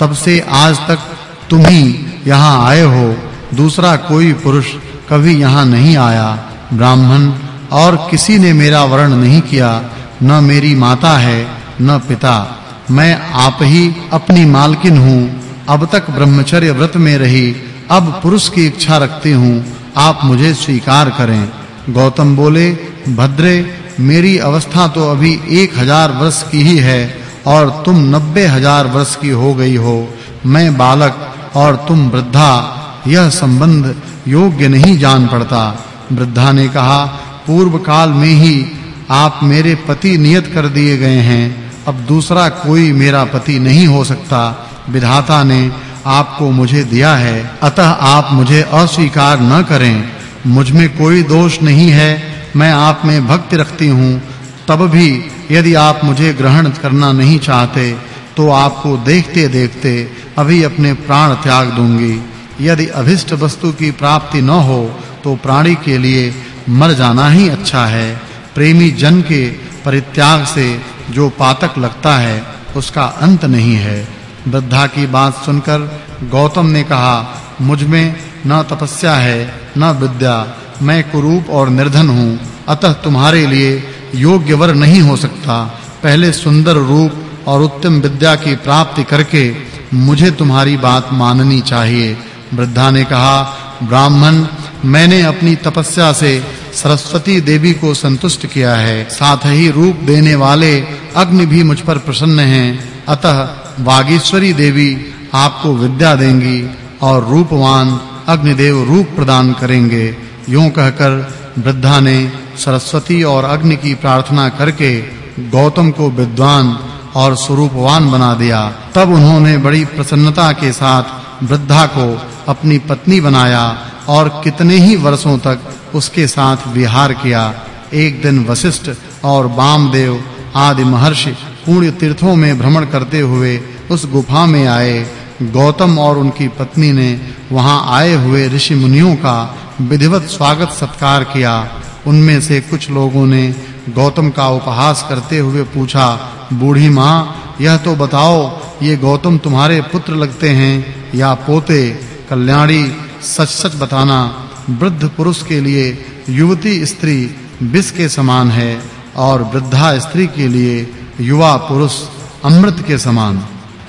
तब से आज तक तुम ही यहाँ आए हो। दूसरा कोई पुरुष कभी यहाँ नहीं आया। ब्राह्मण, और किसी ने मेरा वर्ण नहीं किया। न मेरी माता है, न पिता। मैं आप ही अपनी मालकिन हूँ। अब तक ब्रह्मचर्य व्रत में रही। अब पुरुष की इच्छा रखती हूँ। आप मुझे स्वीकार करें। गौतम बोले, भद्रे, मेरी अवस्था तो अभी एक हज़ार वर्ष की ही है। और तुम नब्बे हज़ार वर्ष की हो गई हो। मैं बालक और तुम वृद्धा, यह संबंध योग्य नहीं जान पड़ता। वृद्धा ने कहा पूर्व काल में ही आप मेरे पति नियत कर दिए गए हैं। अब दूसरा कोई मेरा पति नहीं हो सकता। विधाता ने आपको मुझे दिया है। अतः आप मुझे अस्वीकार न करें। मुझमें कोई दोष नहीं है। मैं आप में भक्ति रखती हूँ। तब भी यदि आप मुझे ग्रहण करना नहीं चाहते तो आपको देखते-देखते अभी अपने प्राण त्याग दूँगी। यदि अभिष्ट वस्तु की प्राप्ति न हो तो प्राणी के लिए मर जाना ही अच्छा है। प्रेमी जन के परित्याग से जो पातक लगता है, उसका अंत नहीं है। वृद्धा की बात सुनकर गौतम ने कहा, मुझमें न तपस्या है, न विद्या। मैं कुरूप और निर्धन हूँ। अतः तुम्हारे लिए योग्य वर नहीं हो सकता। पहले सुंदर रूप और उत्तम विद्या की प्राप्ति करके मुझे तुम्हारी बात माननी चाहिए। वृद्धा ने कहा, ब्राह्मण, मैंने अपनी तपस्या से सरस्वती देवी को संतुष्ट किया है। साथ ही रूप देने वाले अग्नि भी मुझ पर प्रसन्न हैं। अतः वागीश्वरी देवी आपको विद्या देंगी और रूपवान अग्निदेव रूप प्रदान करेंगे। यूँ कहकर वृद्धा ने सरस्वती और अग्नि की प्रार्थना करके गौतम को विद्वान और स्वरूपवान बना दिया। तब उन्होंने बड़ी प्रसन्नता के साथ वृद्धा को अपनी पत्नी बनाया और कितने ही वर्षों तक उसके साथ विहार किया। एक दिन वशिष्ठ और वामदेव आदि महर्षि पुण्य तीर्थों में भ्रमण करते हुए उस गुफा में आए। गौतम और उनकी पत्नी ने वहाँ आए हुए ऋषि मुनियों का विधिवत स्वागत सत्कार किया। उनमें से कुछ लोगों ने गौतम का उपहास करते हुए पूछा, बूढ़ी माँ, यह तो बताओ, ये गौतम तुम्हारे पुत्र लगते हैं या पोते? कल्याणी, सच-सच बताना, वृद्ध पुरुष के लिए युवती स्त्री विष के समान है और वृद्धा स्त्री के लिए युवा पुरुष अमृत के समान।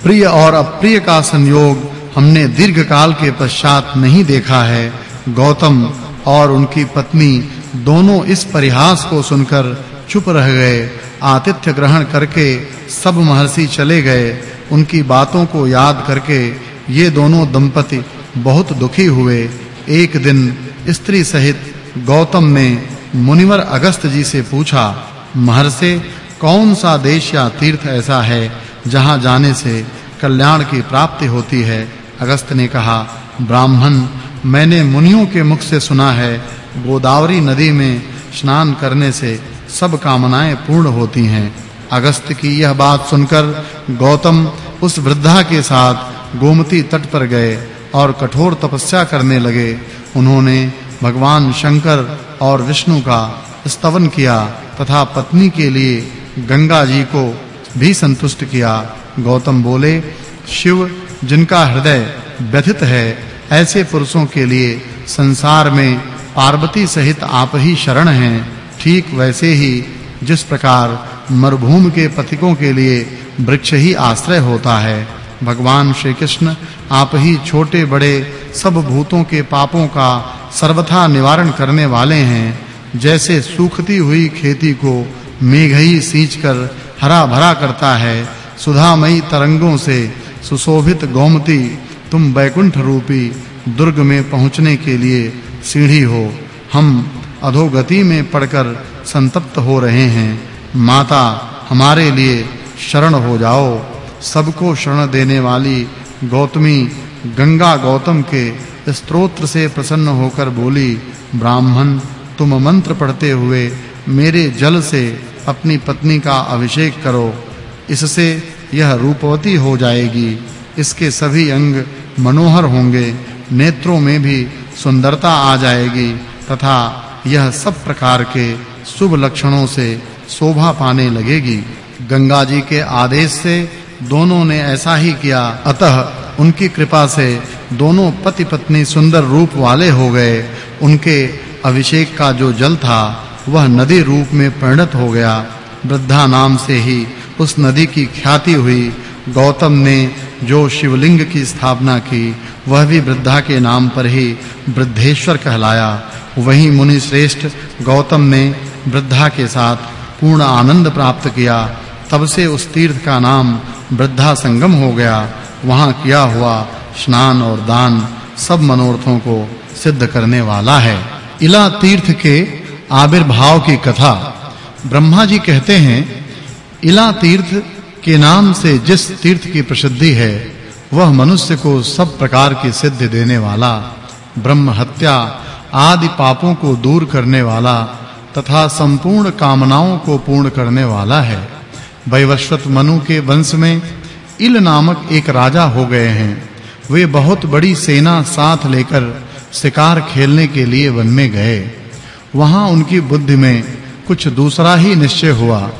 प्रिय और अप्रिय का संयोग हमने दीर्घ काल के पश्चात नहीं देखा है। गौतम और उनकी पत्नी दोनों इस परिहास को सुनकर चुप रह गए। आतिथ्य ग्रहण करके सब महर्षि चले गए। उनकी बातों को याद करके ये दोनों दंपति बहुत दुखी हुए। एक दिन स्त्री सहित गौतम ने मुनिवर अगस्त जी से पूछा, महर्षि, कौन सा देश या तीर्थ ऐसा है जहाँ जाने से कल्याण की प्राप्ति होती है? अगस्त ने कहा, ब्राह्मण, मैंने मुनियों के मुख से सुना है गोदावरी नदी में स्नान करने से सब कामनाएँ पूर्ण होती हैं। अगस्त की यह बात सुनकर गौतम उस वृद्धा के साथ गोमती तट पर गए और कठोर तपस्या करने लगे। उन्होंने भगवान शंकर और विष्णु का स्तवन किया तथा पत्नी के लिए गंगा जी को भी संतुष्ट किया। गौतम बोले, शिव, जिनका हृदय व्यथित है, ऐसे पुरुषों के लिए संसार में पार्वती सहित आप ही शरण हैं, ठीक वैसे ही जिस प्रकार मरुभूमि के पथिकों के लिए वृक्ष ही आश्रय होता है। भगवान श्री कृष्ण आप ही छोटे बड़े सब भूतों के पापों का सर्वथा निवारण करने वाले हैं। जैसे सूखती हुई खेती को मेघ ही सींचकर हरा भरा करता है, सुधामयी तरंगों से सुशोभित गोमती तुम वैकुंठ रूपी दुर्ग में पहुँचने के लिए सीढ़ी हो। हम अधोगति में पड़कर संतप्त हो रहे हैं। माता, हमारे लिए शरण हो जाओ। सबको शरण देने वाली गौतमी, गंगा गौतम के स्तोत्र से प्रसन्न होकर बोली, ब्राह्मण, तुम मंत्र पढ़ते हुए मेरे जल से अपनी पत्नी का अभिषेक करो। इससे यह रूपवती हो जाएगी। इसके सभी अंग मनोहर होंगे। नेत्रों में भी सुंदरता आ जाएगी तथा यह सब प्रकार के शुभ लक्षणों से शोभा पाने लगेगी। गंगा जी के आदेश से दोनों ने ऐसा ही किया। अतः उनकी कृपा से दोनों पति पत्नी सुंदर रूप वाले हो गए। उनके अभिषेक का जो जल था, वह नदी रूप में परिणत हो गया। वृद्धा नाम से ही उस नदी की ख्याति हुई। गौतम ने जो शिवलिंग की स्थापना की, वह भी वृद्धा के नाम पर ही वृद्धेश्वर कहलाया। वहीं मुनि श्रेष्ठ गौतम ने वृद्धा के साथ पूर्ण आनंद प्राप्त किया। तब से उस तीर्थ का नाम वृद्धा संगम हो गया। वहाँ किया हुआ स्नान और दान सब मनोरथों को सिद्ध करने वाला है। इला तीर्थ के आविर्भाव की कथा। ब्रह्मा जी कहते हैं, इला तीर्थ के नाम से जिस तीर्थ की प्रसिद्धि है, वह मनुष्य को सब प्रकार की सिद्धि देने वाला, ब्रह्म हत्या आदि पापों को दूर करने वाला तथा संपूर्ण कामनाओं को पूर्ण करने वाला है। वैवस्वत मनु के वंश में इल नामक एक राजा हो गए हैं। वे बहुत बड़ी सेना साथ लेकर शिकार खेलने के लिए वन में गए। वहाँ उनकी बुद्धि में कुछ दूसरा ही निश्चय हुआ।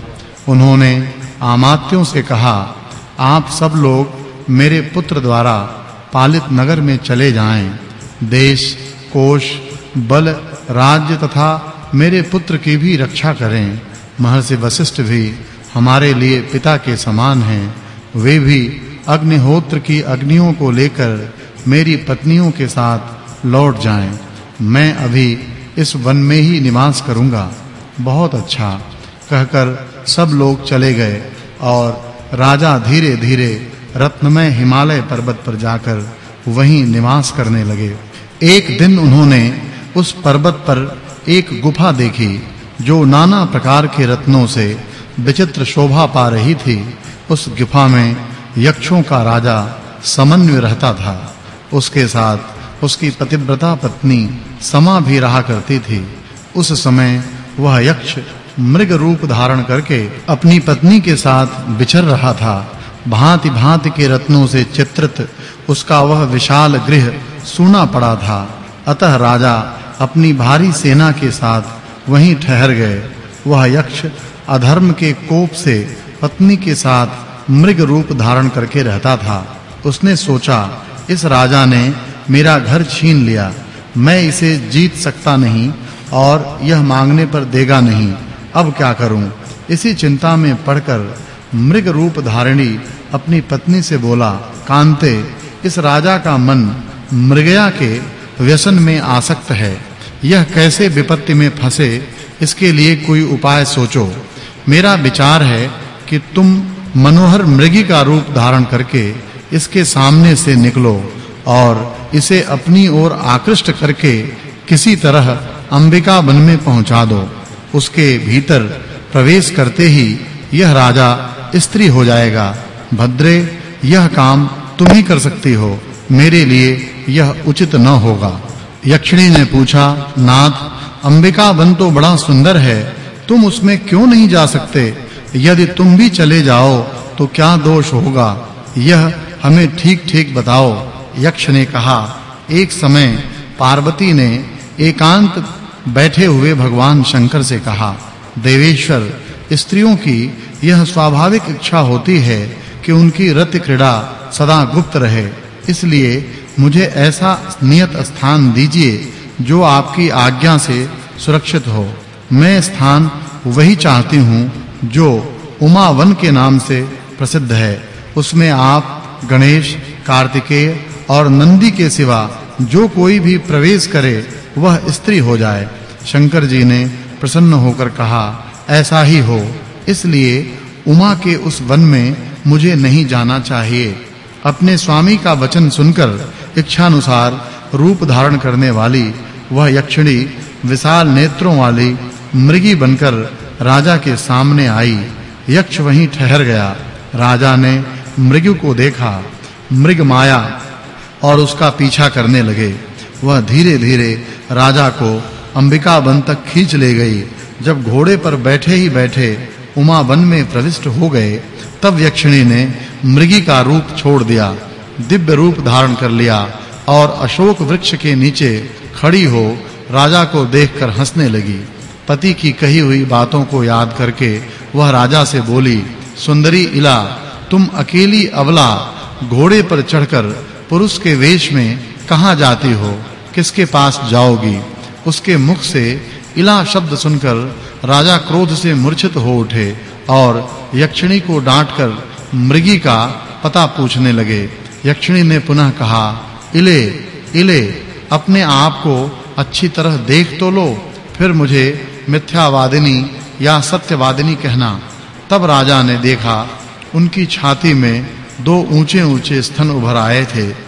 उन्होंने आमात्यों से कहा, आप सब लोग मेरे पुत्र द्वारा पालित नगर में चले जाएँ। देश, कोष, बल, राज्य तथा मेरे पुत्र की भी रक्षा करें। महर्षि वशिष्ठ भी हमारे लिए पिता के समान हैं। वे भी अग्निहोत्र की अग्नियों को लेकर मेरी पत्नियों के साथ लौट जाएँ। मैं अभी इस वन में ही निवास करूँगा। बहुत अच्छा। कहकर सब लोग चले गए और राजा धीरे-धीरे रत्नमय हिमालय पर्वत पर जाकर वहीं निवास करने लगे। एक दिन उन्होंने उस पर्वत पर एक गुफा देखी, जो नाना प्रकार के रत्नों से विचित्र शोभा पा रही थी। उस गुफा में यक्षों का राजा समन्वय रहता था। उसके साथ उसकी पतिव्रता पत्नी समा भी रहा करती थी। उस समय वह यक्ष मृग रूप धारण करके अपनी पत्नी के साथ विचर रहा था। भांति-भांति के रत्नों से चित्रित उसका वह विशाल गृह सूना पड़ा था। अतः राजा अपनी भारी सेना के साथ वहीं ठहर गए। वह यक्ष अधर्म के कोप से पत्नी के साथ मृग रूप धारण करके रहता था। उसने सोचा, इस राजा ने मेरा घर छीन लिया। मैं इसे जीत सकता नहीं और यह मांगने पर देगा नहीं। अब क्या करूँ? इसी चिंता में पड़कर मृग रूप धारिणी अपनी पत्नी से बोला, कांते, इस राजा का मन मृगया के व्यसन में आसक्त है। यह कैसे विपत्ति में फंसे, इसके लिए कोई उपाय सोचो। मेरा विचार है कि तुम मनोहर मृगी का रूप धारण करके इसके सामने से निकलो और इसे अपनी ओर आकृष्ट करके किसी तरह अंबिका वन में पहुँचा दो। उसके भीतर प्रवेश करते ही यह राजा स्त्री हो जाएगा। भद्रे, यह काम तुम ही कर सकती हो। मेरे लिए यह उचित न होगा। यक्षिणी ने पूछा, नाथ, अंबिका वन तो बड़ा सुंदर है। तुम उसमें क्यों नहीं जा सकते? यदि तुम भी चले जाओ तो क्या दोष होगा? यह हमें ठीक-ठीक बताओ। यक्ष ने कहा, एक समय पार्वती ने एकांत बैठे हुए भगवान शंकर से कहा, देवेश्वर, स्त्रियों की यह स्वाभाविक इच्छा होती है कि उनकी रति क्रीड़ा सदा गुप्त रहे। इसलिए मुझे ऐसा नियत स्थान दीजिए जो आपकी आज्ञा से सुरक्षित हो। मैं स्थान वही चाहती हूँ जो उमा वन के नाम से प्रसिद्ध है। उसमें आप गणेश, कार्तिकेय और नंदी के सिवा जो कोई भी प्रवेश करे वह स्त्री हो जाए। शंकर जी ने प्रसन्न होकर कहा, ऐसा ही हो, इसलिए उमा के उस वन में मुझे नहीं जाना चाहिए। अपने स्वामी का वचन सुनकर इच्छा अनुसार रूप धारण करने वाली वह यक्षिणी विशाल नेत्रों वाली मृगी बनकर राजा के सामने आई। यक्ष वहीं ठहर गया। राजा ने मृगु को देखा। मृग माया और उसका पीछा करने लगे। वह धीरे-धीरे राजा को अंबिका वन तक खींच ले गई। जब घोड़े पर बैठे ही बैठे उमा वन में प्रविष्ट हो गए, तब यक्षिणी ने मृगी का रूप छोड़ दिया, दिव्य रूप धारण कर लिया और अशोक वृक्ष के नीचे खड़ी हो राजा को देखकर हंसने लगी। पति की कही हुई बातों को याद करके वह राजा से बोली, सुंदरी इला, तुम अकेली अबला घोड़े पर चढ़कर पुरुष के वेश में कहाँ जाती हो? किसके पास जाओगी? उसके मुख से इला शब्द सुनकर राजा क्रोध से मूर्छित हो उठे और यक्षिणी को डांटकर मृगी का पता पूछने लगे। यक्षिणी ने पुनः कहा, इले इले, अपने आप को अच्छी तरह देख तो लो, फिर मुझे मिथ्यावादिनी या सत्यवादिनी कहना। तब राजा ने देखा, उनकी छाती में दो ऊंचे-ऊंचे स्तन उभर आए थे।